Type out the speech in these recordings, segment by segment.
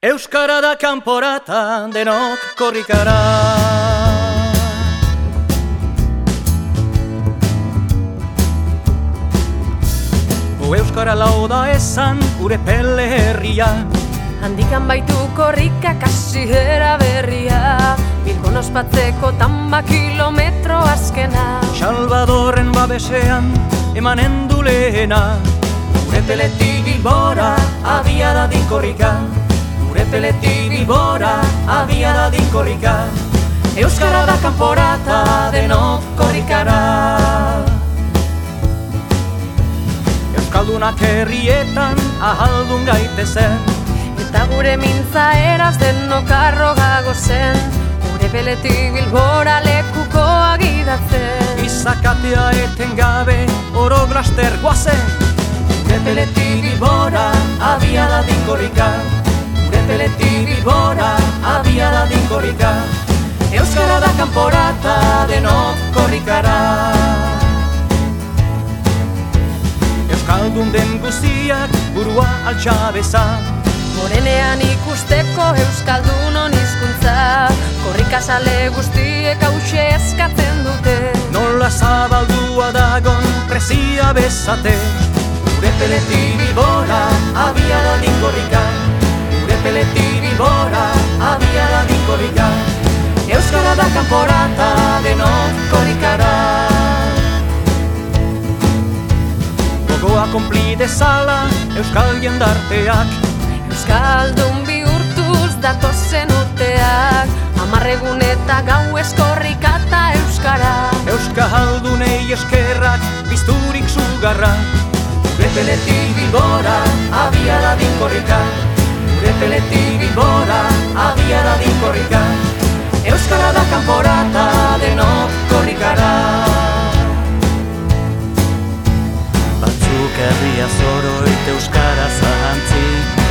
Euskara da kanporata denok korrikara O Euskara lau da esan gure pele herria. Handikan baitu korrika kasi berria. Bilbon ospatzeko tamba kilometro azkena. Salvadorren babesean emanen du lehena. Gure peletik bilbora abia da dinkorrika Gure peletik bilbora abia da dinkorrika Euskara da kanporata denok korrikara. Euskaldunak herrietan ahaldun gaitezen Eta gure mintza eraz denok arrogago zen. Gure peletik bilbora lekuko agidatzen. Izakatea eten gabe oro blaster guazen Gure peletik bilbora abia da dinkorrika Peletik bilbora abia da dinkorrika Euskara da kanporata denok korrikara. Euskaldun den guztiak burua altxabeza. Morenean ikusteko euskaldun hizkuntza. Korrikasale guztiek hause eskatzen dute. Nola zabaldua dagon presia bezate. Gure peletik bilbora Euskara da kanporata denok korrikara. Gogoa konpli dezala euskal jendarteak. Euskaldun bihurtuz datozen urteak. Amarregun eta gau eskorrika eta euskara. Euskaldunei eskerrak bizturik sugarra. Gure peletik bilbora abia da dinkorrika. Gure peletik bilbora abia da dinkorrika Da kanporata denok korrikara Batzuk herria zoroit euskara zahantzi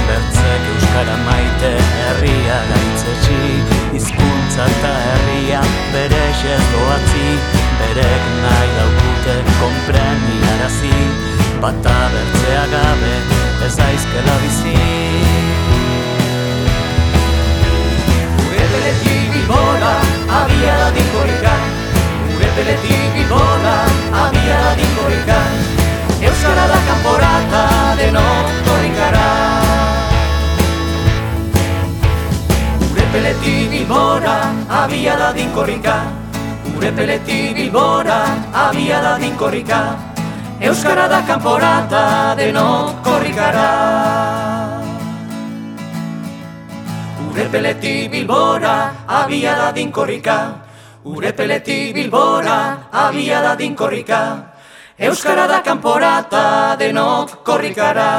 Bertzek euskara maite herria gaitzetsi. Hizkuntza eta herria bere doatzi Berek nahi daukute kompreni arazi Bata bertzea gabe ez aizkela bizi Gure peletik bilbora abia da dinkorrika Euskara da kanporata denok korrikara Gure peletik bilbora abia da dinkorrika Gure peletik bilbora abia da dinkorrika Euskara da kanporata denok korrikara Gure peletik bilbora abia da dinkorrika Gure peletik bilbora abia da dinkorrika Euskara da kanporata denok korrikara